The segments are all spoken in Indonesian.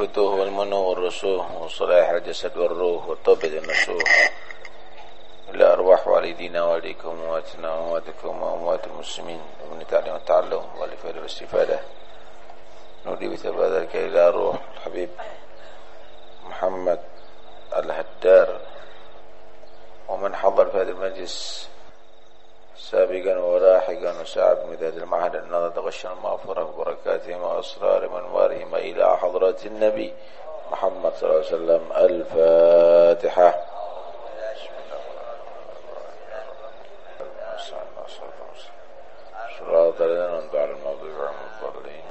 الفتوح والمنو والرسوح وصلاح الجسد والروح والطبع النسوح إلى أرواح والدينا والديكم وأمواتنا وأمواتكم وأموات المسلمين ومن تعلم التعلم والإفادة والاستفادة. نودي بثبات ذلك إلى روح الحبيب محمد الهدار. ومن حضر في هذا المجلس سابقا ولاحقا وساعد مداد المعهد النظر تغشى المغفرة وبركاتهم وأسرار منوارهم إلى حضرة النبي محمد صلى الله عليه وسلم. الفاتحة. صراط الذين أنعمت عليهم غير الضالين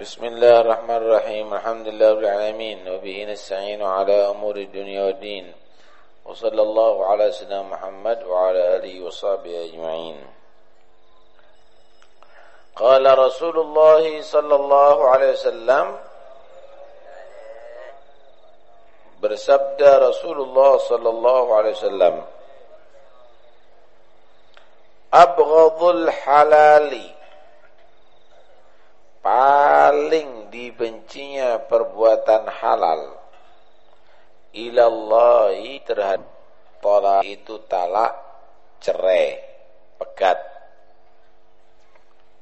بسم الله الرحمن الرحيم. الحمد لله رب العالمين. وبه نستعين على أمور الدنيا والدين. وصلى الله على سيدنا محمد وعلى آله وصحبه أجمعين قال رسول الله صلى الله عليه وسلم bersabda Rasulullah sallallahu alaihi wasallam Abghadul halali paling dibencinya perbuatan halal ilallahi terhadap pola itu talak cerai pegat.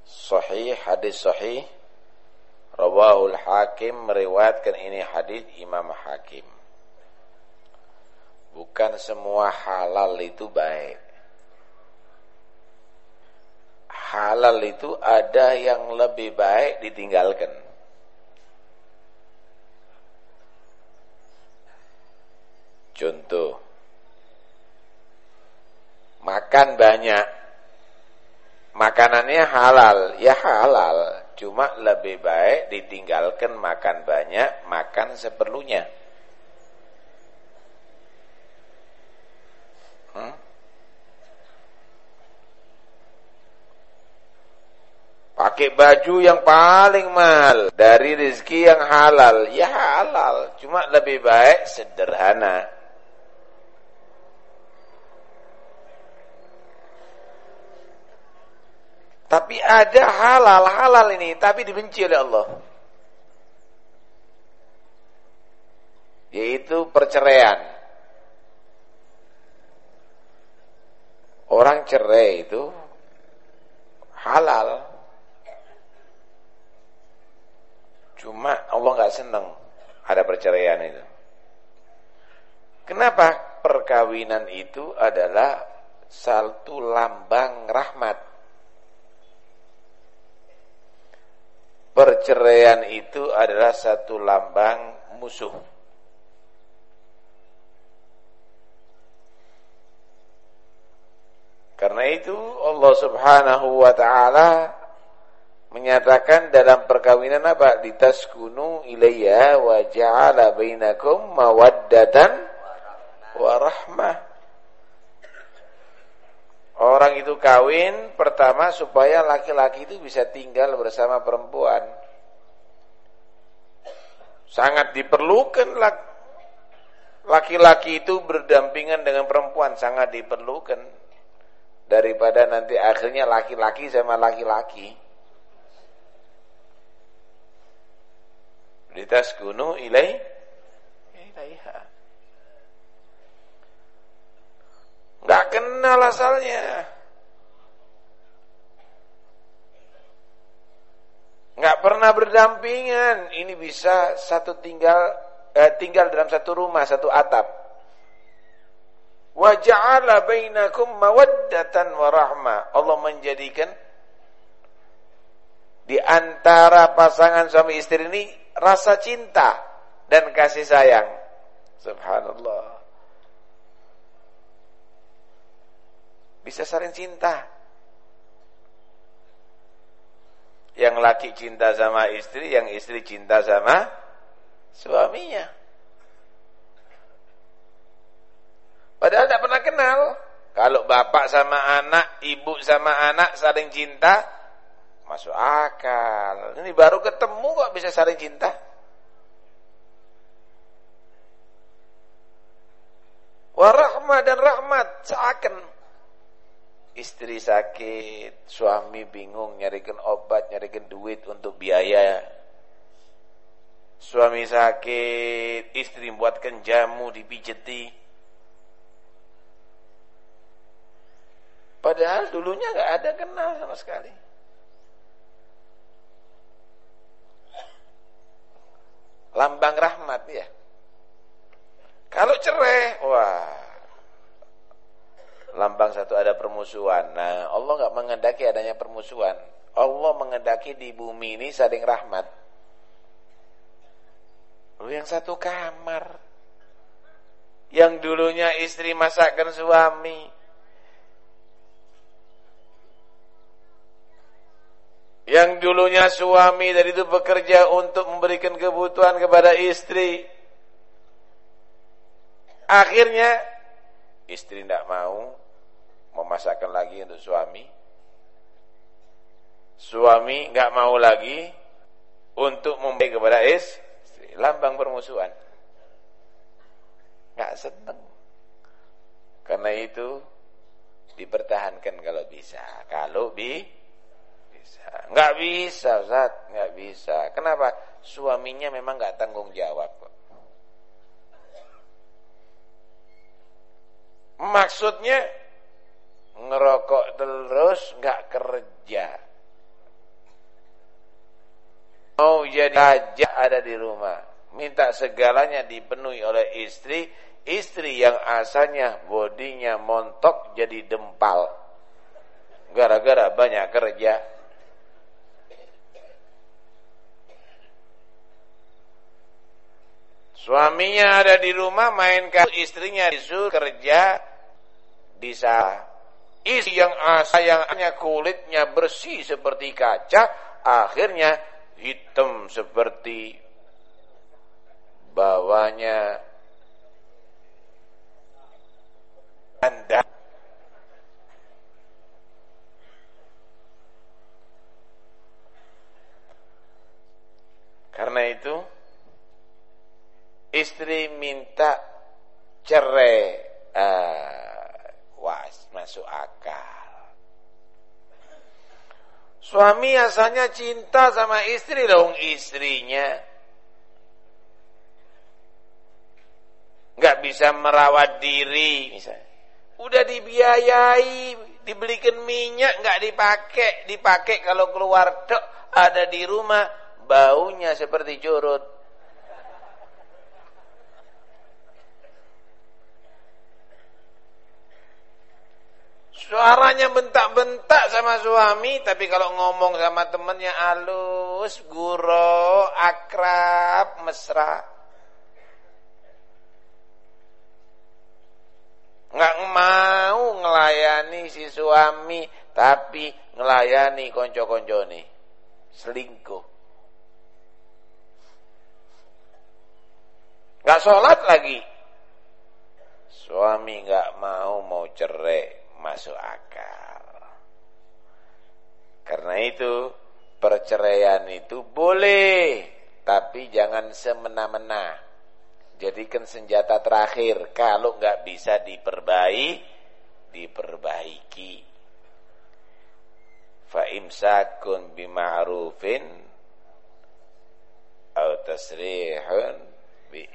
Sahih hadis sahih. Rawahul hakim meriwayatkan ini hadis Imam Hakim. Bukan semua halal itu baik. Halal itu ada yang lebih baik ditinggalkan Contoh. Makan banyak. Makanannya halal. Ya halal. Cuma lebih baik ditinggalkan makan banyak Makan seperlunya. Hmm? Pakai baju yang paling mahal. Dari rezeki yang halal. Ya halal. Cuma lebih baik sederhana Tapi ada halal-halal ini, tapi dibenci oleh Allah. Yaitu perceraian. Orang cerai itu halal. Cuma Allah nggak senang ada perceraian itu. Kenapa? Perkawinan itu adalah satu lambang rahmat. Perceraian itu adalah satu lambang musuh. Karena itu Allah Subhanahu wa taala menyatakan dalam perkawinan apa? Ditaskunu ilayya wa ja'ala bainakum mawaddatan wa rahmah. Orang itu kawin pertama supaya laki-laki itu bisa tinggal bersama perempuan. Sangat diperlukan laki-laki itu berdampingan dengan perempuan sangat diperlukan daripada nanti akhirnya laki-laki sama laki-laki. Litaskunu ilai ilaiha. Gak kenal asalnya. Gak pernah berdampingan. Ini bisa satu tinggal eh, tinggal dalam satu rumah, satu atap. Wa ja'ala bainakum mawaddatan. Allah menjadikan di antara pasangan suami istri ini rasa cinta dan kasih sayang. Subhanallah. Bisa saling cinta. Yang laki cinta sama istri, yang istri cinta sama suaminya. Padahal tidak pernah kenal. Kalau bapak sama anak, ibu sama anak saling cinta, masuk akal. Ini baru ketemu kok bisa saling cinta. Warahmah dan rahmat seakan istri sakit, suami bingung nyarikan obat, nyarikan duit untuk biaya. Suami sakit, istri buatkan jamu dipijeti. Padahal dulunya nggak ada kenal sama sekali. Lambang rahmat ya. Kalau cerai, wah. Lambang satu ada permusuhan. Nah, Allah nggak mengendaki adanya permusuhan. Allah mengendaki di bumi ini saling rahmat. Lu yang satu kamar. Yang dulunya istri masakkan suami. Yang dulunya suami dari itu bekerja untuk memberikan kebutuhan kepada istri. Akhirnya istri tidak mau memasakkan lagi untuk suami. Suami nggak mau lagi untuk memberi kepada istri. Lambang permusuhan. Nggak senang. Karena itu dipertahankan kalau bisa. Kalau bi bisa. Nggak bisa, Ustaz. Nggak bisa. Kenapa? Suaminya memang nggak tanggung jawab Maksudnya ngerokok terus nggak kerja. Mau jadi aja ada di rumah. Minta segalanya dipenuhi oleh istri. Istri yang asalnya bodinya montok jadi dempal. Gara-gara banyak kerja. Suaminya ada di rumah main istrinya disuruh kerja bisa. Isi yang sayangnya kulitnya bersih seperti kaca akhirnya hitam seperti bawahnya. Anda. Karena itu istri minta cerai. Uh, was masuk akal. Suami asalnya cinta sama istri dong istrinya. nggak bisa merawat diri misalnya. Udah dibiayai, dibelikan minyak nggak dipakai, dipakai kalau keluar dok ada di rumah baunya seperti curut. Suaranya bentak-bentak sama suami, tapi kalau ngomong sama temennya halus, guro, akrab, mesra. Nggak mau ngelayani si suami, tapi ngelayani konco-konco nih. Selingkuh. Nggak sholat lagi. Suami nggak mau mau cerai masuk akal. Karena itu perceraian itu boleh, tapi jangan semena-mena. Jadikan senjata terakhir. Kalau nggak bisa diperbaiki, diperbaiki. Fa imsakun bima'rufin au tasrihun bi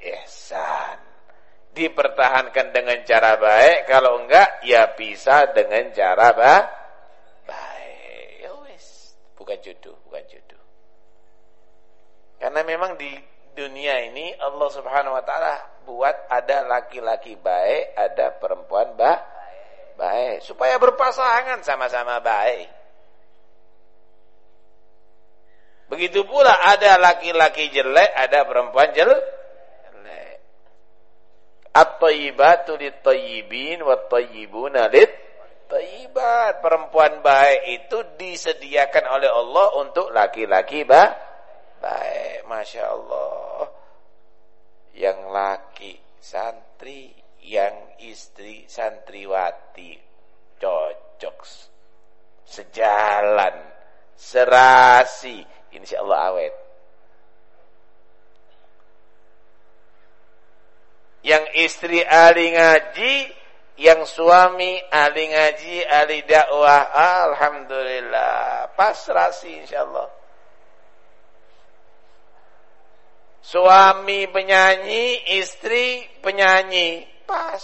dipertahankan dengan cara baik kalau enggak ya bisa dengan cara ba baik. Ya wis bukan jodoh bukan jodoh. Karena memang di dunia ini Allah Subhanahu wa taala buat ada laki-laki baik ada perempuan ba baik. Supaya berpasangan sama-sama baik. Begitu pula ada laki-laki jelek ada perempuan jelek At-tayyibatu lit-tayyibin wat-tayyibuna lit-tayyibat. Perempuan baik itu disediakan oleh Allah untuk laki-laki ba baik. Masya Allah. Yang laki santri, yang istri santriwati. Cocok. Sejalan. Serasi. Insya Allah awet. Yang istri ahli ngaji, yang suami ahli ngaji, ahli dakwah. Alhamdulillah. Pas rasi insyaallah. Suami penyanyi, istri penyanyi. Pas.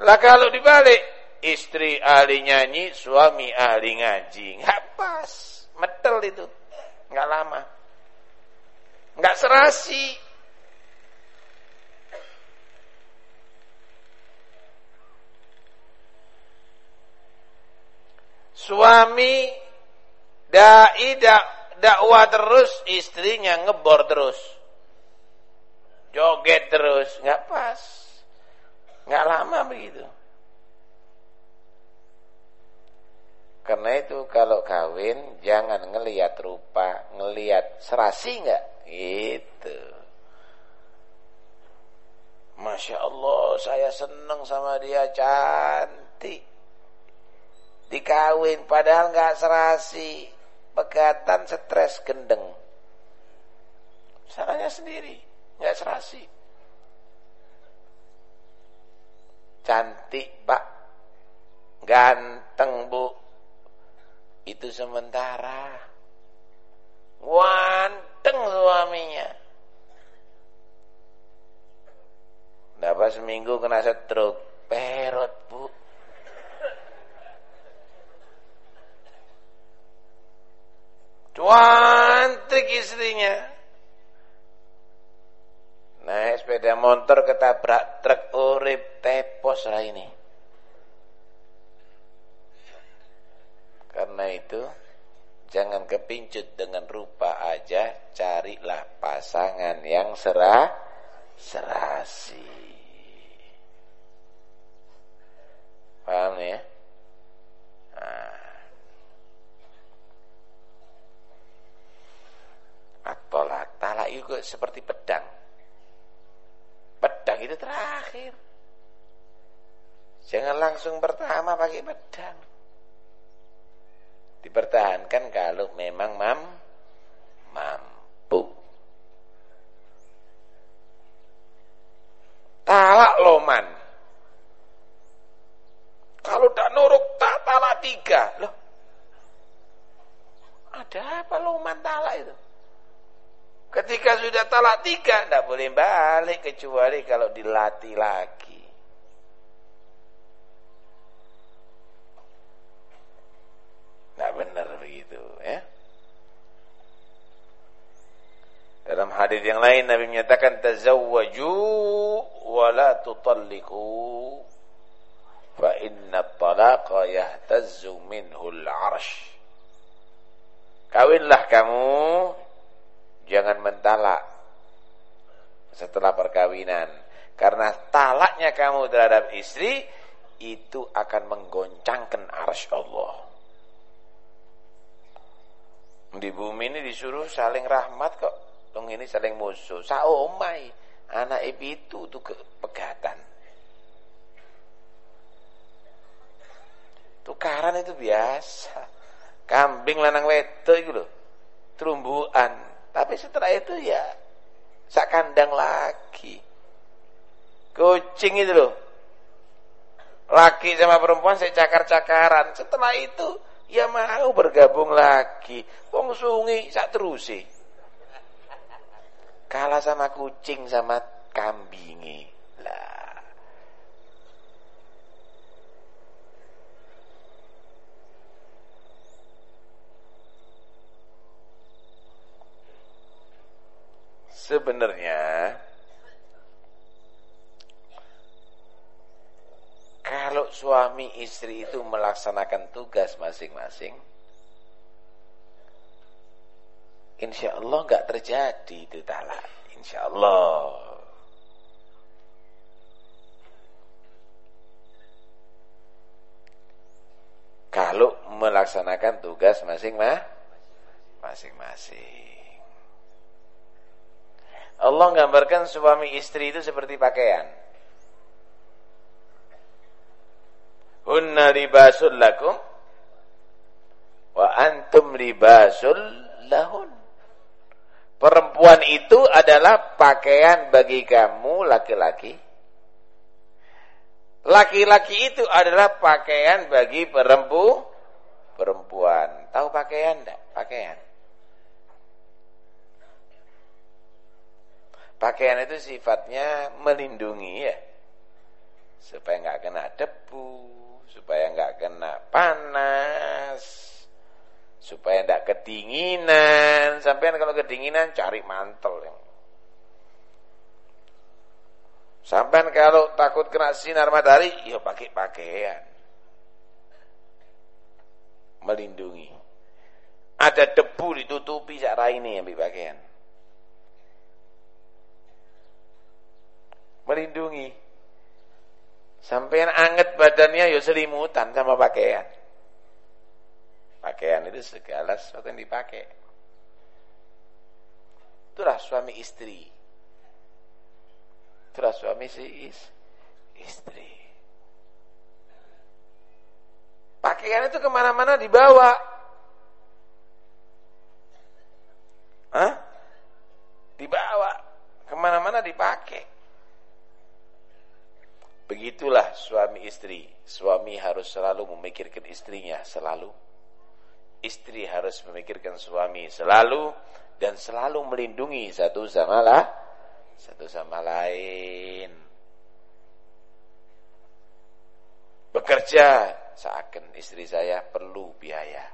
Lah kalau dibalik, istri ahli nyanyi, suami ahli ngaji. Enggak pas. Metel itu. Enggak lama. Enggak serasi. Suami dai dak dakwah terus, istrinya ngebor terus. Joget terus, nggak pas. Nggak lama begitu. Karena itu kalau kawin jangan ngelihat rupa, ngelihat serasi nggak? Itu. Masya Allah, saya seneng sama dia cantik. Dikawin padahal nggak serasi. Pegatan stres gendeng. Salahnya sendiri nggak serasi. Cantik pak. Ganteng bu itu sementara wanteng suaminya dapat seminggu kena stroke perot bu Cuantrik istrinya. Naik sepeda motor ketabrak truk urip tepos lah ini. Karena itu jangan kepincut dengan rupa aja, carilah pasangan yang serah serasi. Paham ya? Nah. Talak itu seperti pedang. Pedang itu terakhir. Jangan langsung pertama pakai pedang. Dipertahankan kalau memang mam mampu. Talak loman. Kalau tak nuruk tak talak tiga. Loh. Ada apa loman talak itu? Ketika sudah talak tiga, tidak boleh balik kecuali kalau dilatih lagi. Tidak benar begitu, ya. Dalam hadis yang lain Nabi menyatakan tazawwaju wa la tutalliqu fa inna at-talaqa yahtazzu minhu al-'arsh. Kawinlah kamu jangan mentalak setelah perkawinan. Karena talaknya kamu terhadap istri itu akan menggoncangkan arsy Allah. Di bumi ini disuruh saling rahmat kok dong ini saling musuh saomai anak itu tuh pegatan tukaran itu biasa kambing lanang wedo itu loh terumbuan tapi setelah itu ya sak kandang lagi. Kucing itu loh. Laki sama perempuan saya cakar-cakaran. Setelah itu ya mau bergabung lagi. Wong sungi sak terusi. Kalah sama kucing sama kambingi. Lah. Sebenarnya kalau suami istri itu melaksanakan tugas masing-masing, insya Allah nggak terjadi itu talak, insya Allah. Kalau melaksanakan tugas masing-masing. Allah gambarkan suami istri itu seperti pakaian. Hunna libasul lakum wa antum libasul lahun. Perempuan itu adalah pakaian bagi kamu laki-laki. Laki-laki itu adalah pakaian bagi perempu, perempuan. Tahu pakaian enggak? Pakaian. Pakaian itu sifatnya melindungi ya. Supaya enggak kena debu, supaya enggak kena panas, supaya tidak kedinginan. Sampai kalau kedinginan cari mantel yang Sampai kalau takut kena sinar matahari, ya pakai pakaian. Melindungi. Ada debu ditutupi cara ini yang pakaian. Melindungi. Sampai anget badannya ya selimutan sama pakaian. Pakaian itu segala sesuatu yang dipakai. Itulah suami istri. Itulah suami si istri. Pakaian itu ke mana-mana dibawa. Hah? Dibawa. Ke mana-mana dipakai. Begitulah suami istri. Suami harus selalu memikirkan istrinya. Selalu istri harus memikirkan suami selalu dan selalu melindungi satu sama lah satu sama lain. Bekerja seakan istri saya perlu biaya.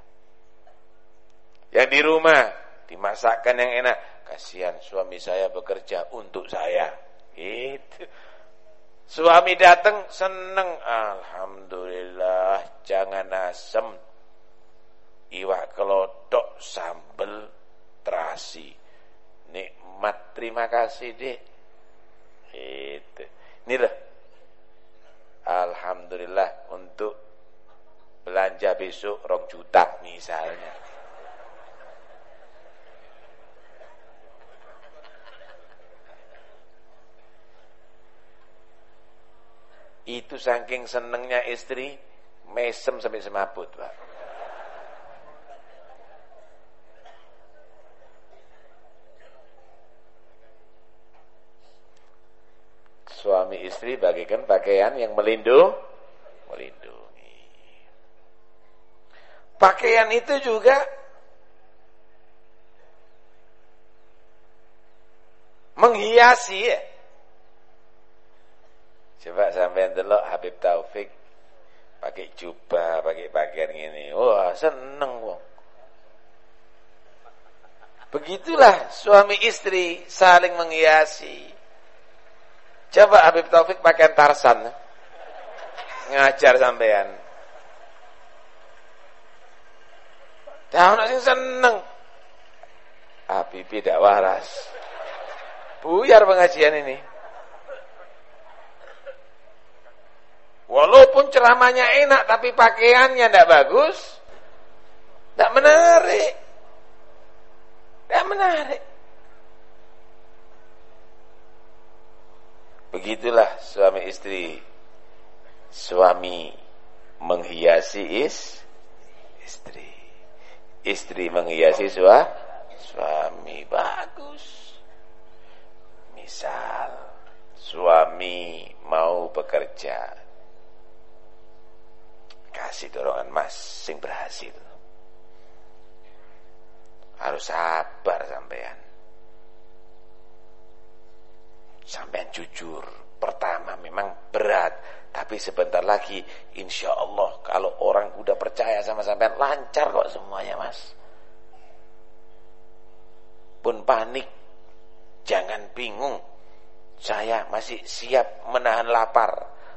Yang di rumah dimasakkan yang enak. Kasihan suami saya bekerja untuk saya. Itu. Suami datang seneng, alhamdulillah, jangan asem, iwak kelotok sambel terasi. Nikmat terima kasih deh itu. Ini loh Alhamdulillah untuk belanja besok rong juta misalnya. Itu saking senengnya istri mesem sampai semaput pak suami istri bagikan pakaian yang melindung, melindungi. Pakaian itu juga menghiasi ya. Coba sampai delok Habib Taufik pakai jubah, pakai pakaian ini. Wah, seneng wong. Begitulah suami istri saling menghiasi. Coba Habib Taufik pakai tarsan. Ngajar sampean. Tahun sing seneng. Habib tidak waras. Buyar pengajian ini. Walaupun ceramahnya enak tapi pakaiannya tidak bagus, tidak menarik. Tidak menarik. Begitulah suami istri. Suami menghiasi is istri. Istri menghiasi sua, suami bagus. Misal suami mau bekerja. Kasih dorongan mas sing berhasil. Harus sabar sampean sampai jujur. Pertama memang berat, tapi sebentar lagi insya Allah kalau orang udah percaya sama sampean lancar kok semuanya mas. Pun panik, jangan bingung. Saya masih siap menahan lapar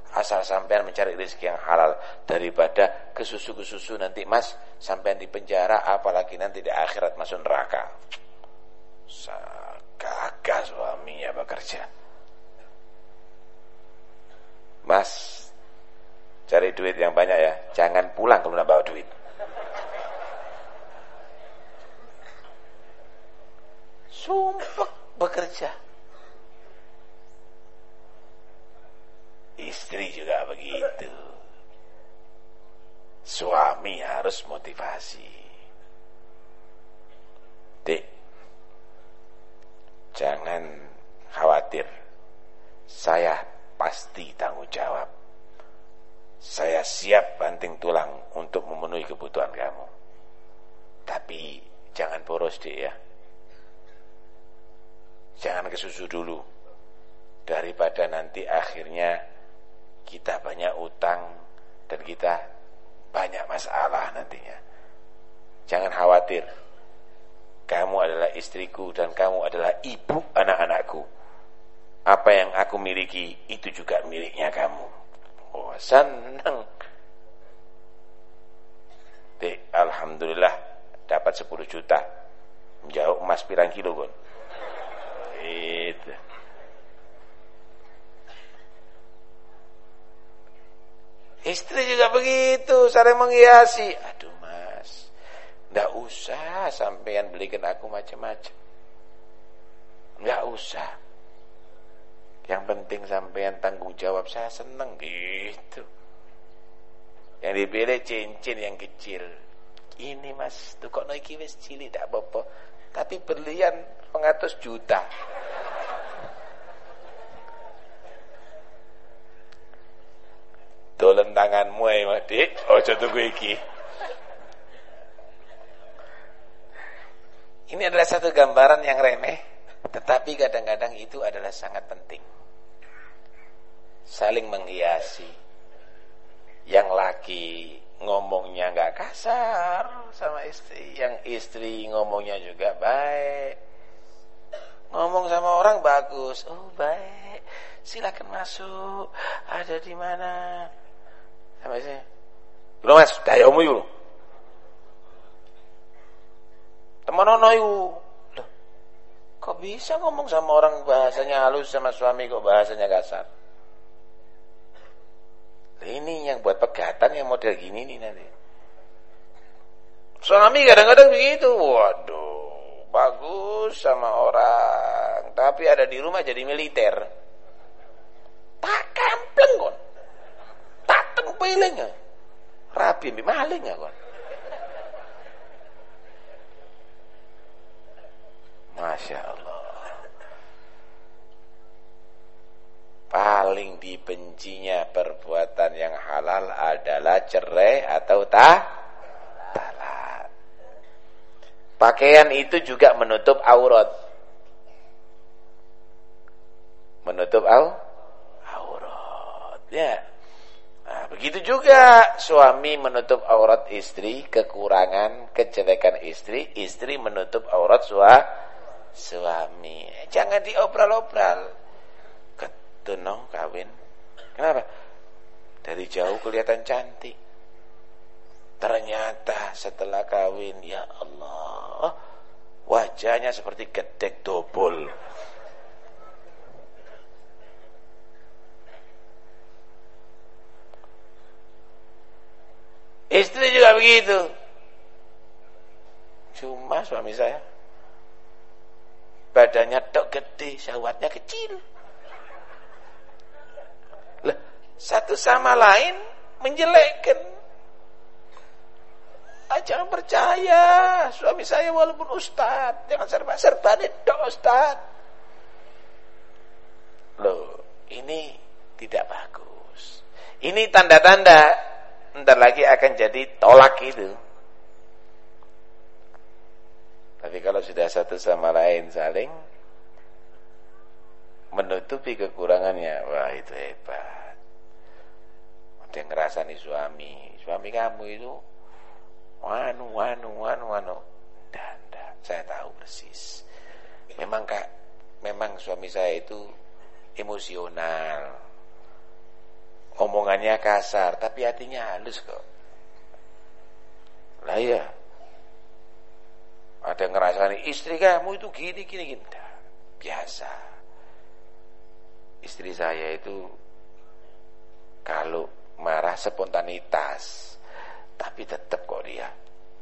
asal sampean mencari rezeki yang halal daripada kesusu-kesusu nanti mas sampean di penjara apalagi nanti di akhirat masuk neraka. Gagah suaminya bekerja. Mas, cari duit yang banyak ya. Jangan pulang kalau bawa duit. Sumpah bekerja. Istri juga begitu. Suami harus motivasi. Dek, Jangan khawatir. Saya pasti tanggung jawab. Saya siap banting tulang untuk memenuhi kebutuhan kamu. Tapi jangan boros deh ya. Jangan kesusu dulu. Daripada nanti akhirnya kita banyak utang dan kita banyak masalah nantinya. Jangan khawatir. Kamu adalah istriku dan kamu adalah ibu anak-anakku. Apa yang aku miliki itu juga miliknya kamu. Oh, senang. Dek, alhamdulillah dapat 10 juta. Menjauh emas pirang kilo, Gon. Itu. Istri juga begitu, saling menghiasi. Aduh mas, nggak usah sampean belikan aku macam-macam. Nggak usah. Yang penting sampean tanggung jawab saya seneng gitu. Yang dipilih cincin yang kecil. Ini mas, tuh kok naiki wis cilik tak apa-apa. Tapi berlian pengatus juta. dolen tanganmu ae Dik aja tuku iki Ini adalah satu gambaran yang remeh tetapi kadang-kadang itu adalah sangat penting saling menghiasi yang laki ngomongnya nggak kasar sama istri yang istri ngomongnya juga baik ngomong sama orang bagus oh baik silakan masuk ada di mana Sampai sini. Lho Mas, yo. Teman-teman yuk. Loh. Kok bisa ngomong sama orang bahasanya halus sama suami kok bahasanya kasar? Ini yang buat pegatan yang model gini nih nanti. Suami kadang-kadang begitu. Waduh, bagus sama orang, tapi ada di rumah jadi militer. Tak kampleng kon teng peling rapi mi maling ya kon Masya Allah Paling dibencinya perbuatan yang halal adalah cerai atau tak talak. Pakaian itu juga menutup aurat. Menutup au? aurat. Ya. Nah, begitu juga suami menutup aurat istri, kekurangan, kejelekan istri, istri menutup aurat sua, suami. Jangan diobral-obral. Ketunong kawin. Kenapa? Dari jauh kelihatan cantik. Ternyata setelah kawin, ya Allah, wajahnya seperti gedek dobol. Istri juga begitu. Cuma suami saya badannya tok gede, syahwatnya kecil. Lah, satu sama lain menjelekkan. Ah, jangan percaya, suami saya walaupun ustad, jangan serba-serba tok ustad. Loh, ini tidak bagus. Ini tanda-tanda ntar lagi akan jadi tolak itu. Tapi kalau sudah satu sama lain saling menutupi kekurangannya, wah itu hebat. Dia ngerasa nih suami, suami kamu itu wanu wanu wanu wanu. Dan, dan saya tahu persis. Memang kak, memang suami saya itu emosional omongannya kasar, tapi hatinya halus kok. Lah ya. Ada ngerasa nih istri kamu itu gini gini gini. Biasa. Istri saya itu kalau marah spontanitas, tapi tetap kok dia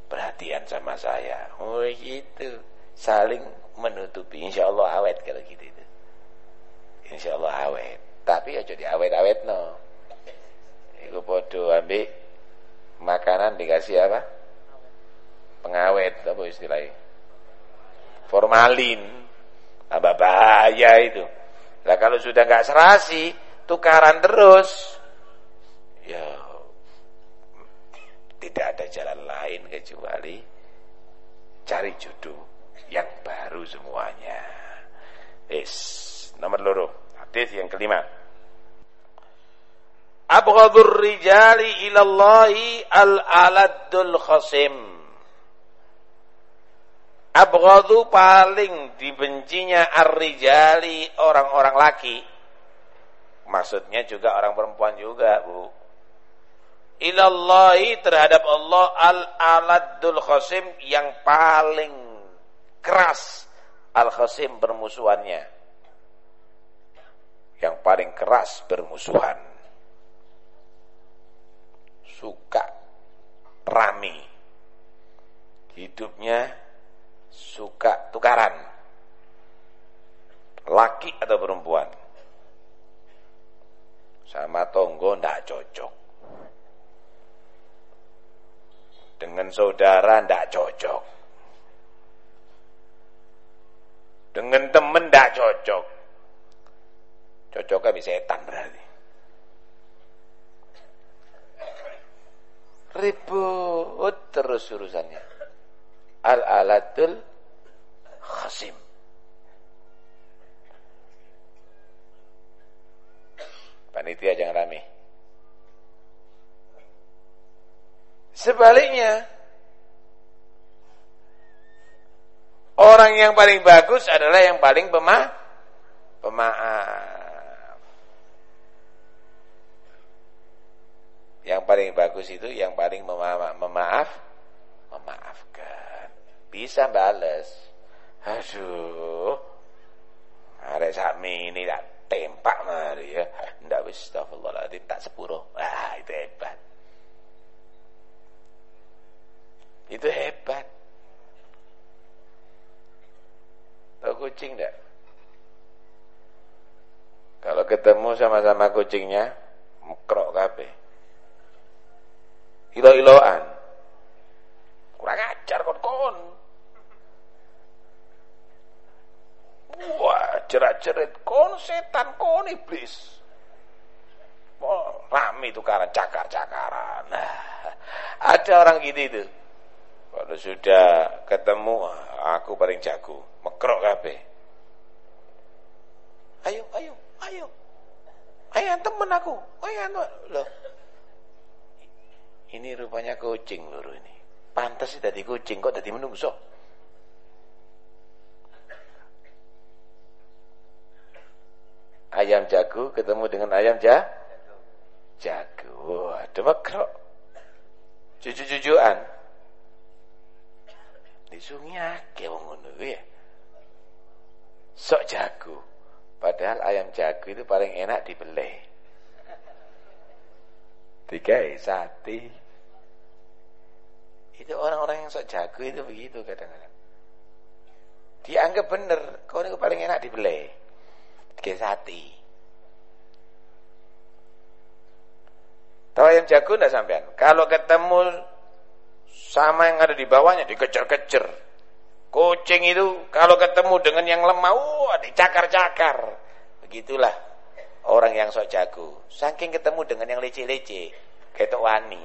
perhatian sama saya. Oh gitu. Saling menutupi. Insya Allah awet kalau gitu itu. Insya Allah awet. Tapi aja di awet-awet no. Iku podo ambil makanan dikasih apa? Pengawet apa istilahnya? Formalin. Apa bahaya itu. Nah kalau sudah nggak serasi, tukaran terus, ya tidak ada jalan lain kecuali cari jodoh yang baru semuanya. Is nomor loro. Hadis yang kelima. Abghadur rijali ilallahi al-aladul khasim. Abghadu paling dibencinya ar-rijali orang-orang laki. Maksudnya juga orang perempuan juga, Bu. Ilallahi terhadap Allah al-aladul khasim yang paling keras al-khasim bermusuhannya. Yang paling keras bermusuhan. Suka rami. Hidupnya suka tukaran. Laki atau perempuan. Sama tonggo ndak cocok. Dengan saudara ndak cocok. Dengan temen ndak cocok. Cocoknya bisa setan berarti. Ribut terus urusannya. Al-alatul khasim. Panitia jangan rame. Sebaliknya, orang yang paling bagus adalah yang paling pema pemaaf. Yang paling bagus itu yang paling mema memaaf, memaafkan. Bisa balas. Aduh. Arek sakmi ini tak tempak mari ya. Ndak wis astagfirullahaladzim tak sepuro. Wah, itu hebat. Itu hebat. Tahu kucing enggak? Kalau ketemu sama-sama kucingnya, mekrok kabeh. Ilo-iloan. Kurang ajar kon-kon. Wah, jerat-jerit kon setan, kon iblis. Oh, rame tukaran cakar-cakaran. Nah, ada orang gitu itu. Kalau sudah ketemu, aku paling jago, mekrok kabeh. Ayo, ayo, ayo. Ayo temen aku. Ayo loh. Ini rupanya kucing loro ini. Pantas sih tadi kucing kok tadi menungso. Ayam jago ketemu dengan ayam ja jago. Waduh mekrok. Cucu-cucuan. Disungi akeh wong ngono ya. Sok jago. Padahal ayam jago itu paling enak dibeleh. Tiga sate. Itu orang-orang yang sok jago itu begitu kadang-kadang. Dianggap benar, kau ini paling enak dibeleh. Tiga sate. Tahu ayam jago enggak sampean? Kalau ketemu sama yang ada di bawahnya dikejar-kejar. Kucing itu kalau ketemu dengan yang lemah, wah dicakar-cakar. Begitulah orang yang sok jago. Saking ketemu dengan yang lece-lece, ketok wani.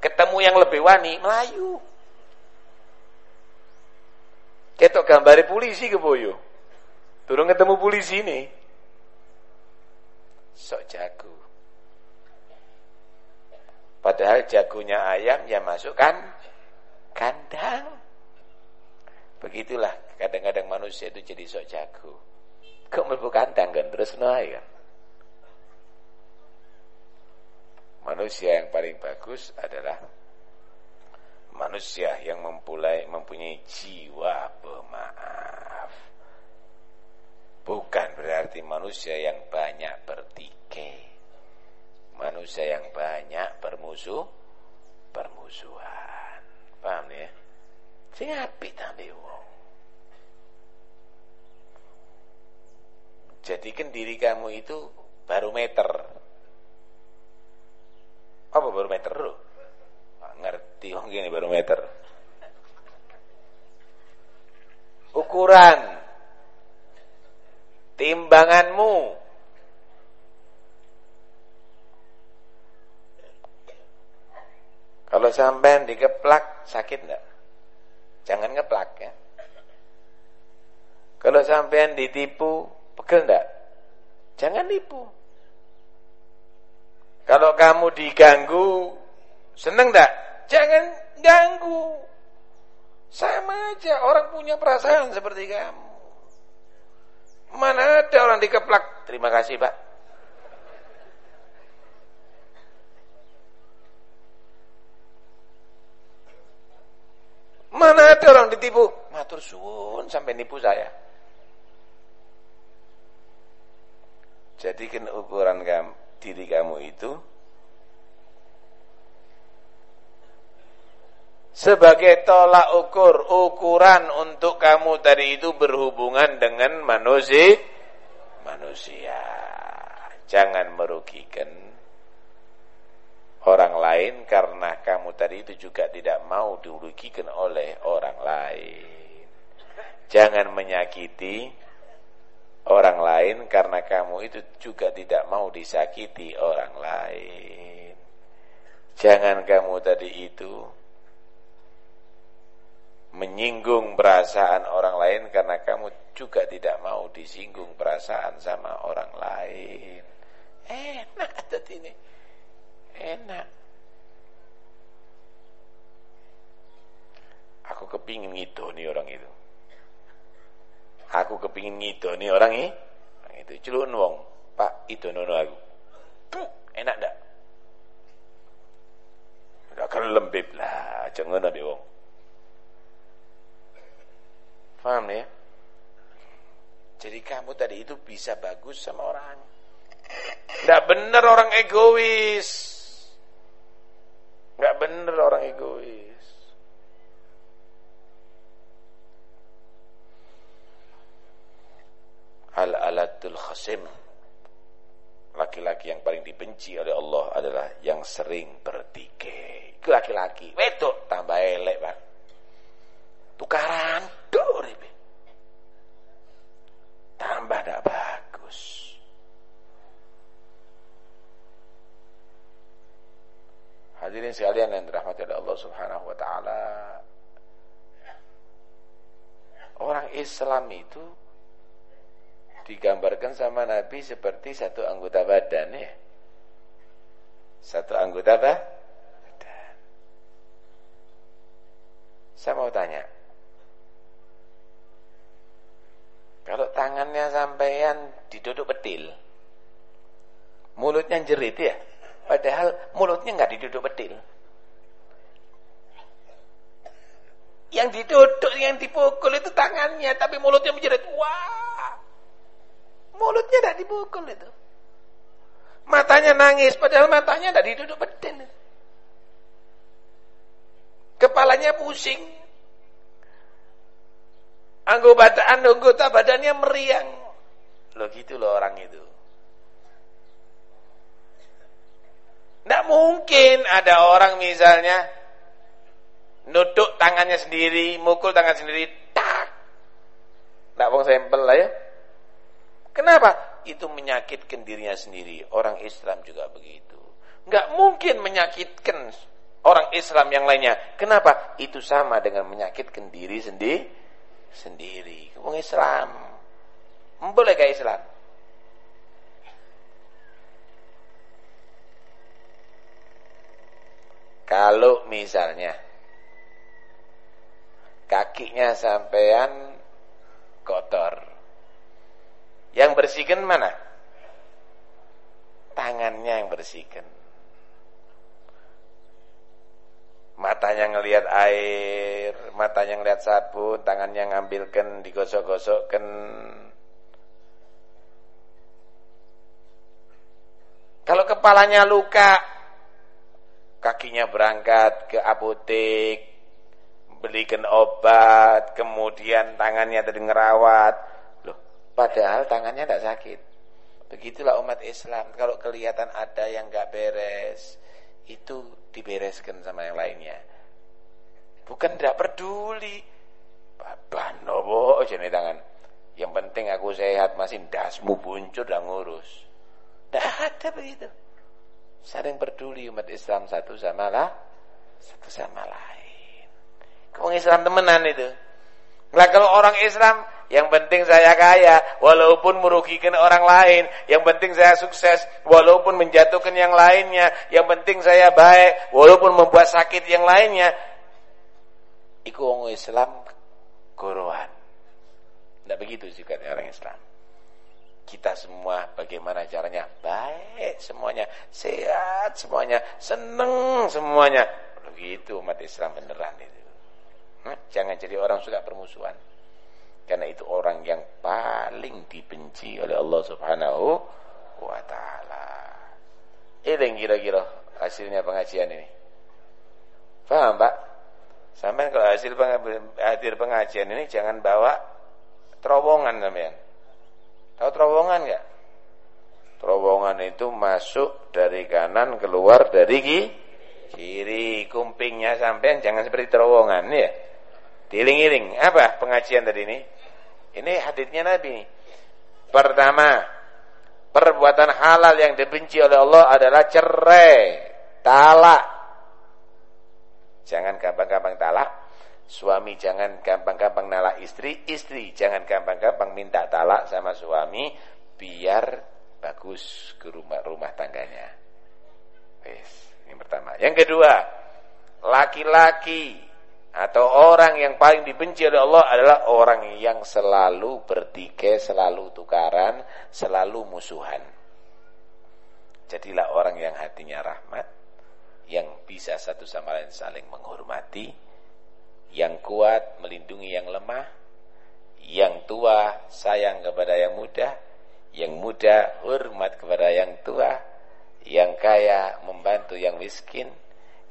Ketemu yang lebih wani, melayu. Ketok gambari polisi ke boyo. Turun ketemu polisi ini. Sok jago. Padahal jagonya ayam ya masukkan kandang. Begitulah kadang-kadang manusia itu jadi sok jago. Kok mlebu kandang kan terus naik kan. Manusia yang paling bagus adalah manusia yang mempunyai, mempunyai jiwa pemaaf. Bukan berarti manusia yang banyak bertikai. Manusia yang banyak bermusuh, bermusuhan. Paham ya? Tambe wong. Jadikan diri kamu itu barometer. Apa barometer lu? Ngerti wong gini barometer. Ukuran timbanganmu. Kalau sampai dikeplak sakit enggak? Jangan ngeplak ya. Kalau sampean ditipu, pegel enggak? Jangan tipu. Kalau kamu diganggu, seneng enggak? Jangan ganggu. Sama aja orang punya perasaan seperti kamu. Mana ada orang dikeplak? Terima kasih, Pak. Mana ada orang ditipu? Matur suwun sampai nipu saya. Jadikan ukuran kamu, diri kamu itu sebagai tolak ukur, ukuran untuk kamu tadi itu berhubungan dengan manusia. Manusia. Jangan merugikan orang lain karena kamu tadi itu juga tidak mau dirugikan oleh orang lain. Jangan menyakiti orang lain karena kamu itu juga tidak mau disakiti orang lain. Jangan kamu tadi itu menyinggung perasaan orang lain karena kamu juga tidak mau disinggung perasaan sama orang lain. Enak tadi ini. Enak. Aku kepingin nih orang itu. Aku kepingin nih orang ini. Orang itu celun wong, Pak, itu nono aku. Tuh, enak dak? Udah kan lembib lah, jangan ada wong. Paham ya? Jadi kamu tadi itu bisa bagus sama orang. Tidak benar orang egois. Enggak bener orang egois. Al-alatul khasim. Laki-laki yang paling dibenci oleh Allah adalah yang sering bertikai. Itu laki-laki. Wedok tambah elek, Pak. Tukaran do Tambah dak bagus. Hadirin sekalian yang dirahmati oleh Allah Subhanahu wa taala. Orang Islam itu digambarkan sama Nabi seperti satu anggota badan ya. Satu anggota apa? Badan. Saya mau tanya. Kalau tangannya sampean diduduk betil, mulutnya jerit ya? Padahal mulutnya nggak diduduk bedil. Yang diduduk, yang dipukul itu tangannya, tapi mulutnya menjerit. Wah, mulutnya tidak dipukul itu. Matanya nangis, padahal matanya tidak diduduk bedil. Kepalanya pusing. Anggota, anggota badannya meriang. Loh gitu loh orang itu. Tidak mungkin ada orang misalnya nuduk tangannya sendiri, mukul tangan sendiri, tak. Tidak mau sampel lah ya. Kenapa? Itu menyakitkan dirinya sendiri. Orang Islam juga begitu. Nggak mungkin menyakitkan orang Islam yang lainnya. Kenapa? Itu sama dengan menyakitkan diri sendiri. Sendiri. Orang Islam. Boleh gak Islam? Kalau misalnya kakinya sampean kotor. Yang bersihkan mana? Tangannya yang bersihkan. Matanya ngelihat air, matanya ngelihat sabun, tangannya ngambilkan, digosok-gosokkan. Kalau kepalanya luka, kakinya berangkat ke apotek, belikan obat, kemudian tangannya tadi ngerawat. Padahal tangannya tidak sakit. Begitulah umat Islam. Kalau kelihatan ada yang nggak beres, itu dibereskan sama yang lainnya. Bukan tidak peduli. Bapak nopo jenis tangan. Yang penting aku sehat masih dasmu buncur dan ngurus. Tidak ada begitu. Saling peduli umat Islam satu sama lah, satu sama lain. Kau Islam temenan itu. Nah kalau orang Islam yang penting saya kaya, walaupun merugikan orang lain. Yang penting saya sukses, walaupun menjatuhkan yang lainnya. Yang penting saya baik, walaupun membuat sakit yang lainnya. Iku orang Islam gorohan. Tidak begitu juga orang Islam. Kita semua bagaimana caranya? Baik semuanya, sehat semuanya, seneng semuanya. Begitu umat Islam beneran itu. Jangan jadi orang suka permusuhan. Karena itu orang yang paling dibenci oleh Allah Subhanahu wa taala. Ini kira-kira hasilnya pengajian ini. Paham, Pak? Sampai kalau hasil hadir pengajian ini jangan bawa terowongan sampean. Tahu terowongan enggak? Terowongan itu masuk dari kanan keluar dari kiri. Kumpingnya sampean jangan seperti terowongan ya. Diiling-iling. Apa pengajian tadi ini? Ini hadisnya Nabi. Pertama, perbuatan halal yang dibenci oleh Allah adalah cerai, talak. Jangan gampang-gampang talak. Suami jangan gampang-gampang nalak istri, istri jangan gampang-gampang minta talak sama suami biar bagus ke rumah rumah tangganya. Ini pertama. Yang kedua, laki-laki atau orang yang paling dibenci oleh Allah adalah orang yang selalu bertikai, selalu tukaran, selalu musuhan. Jadilah orang yang hatinya rahmat, yang bisa satu sama lain saling menghormati, yang kuat melindungi yang lemah, yang tua sayang kepada yang muda, yang muda hormat kepada yang tua, yang kaya membantu yang miskin,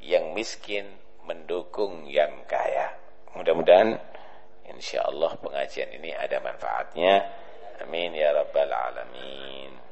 yang miskin mendukung yang kaya. Mudah-mudahan insyaallah pengajian ini ada manfaatnya. Amin ya rabbal alamin.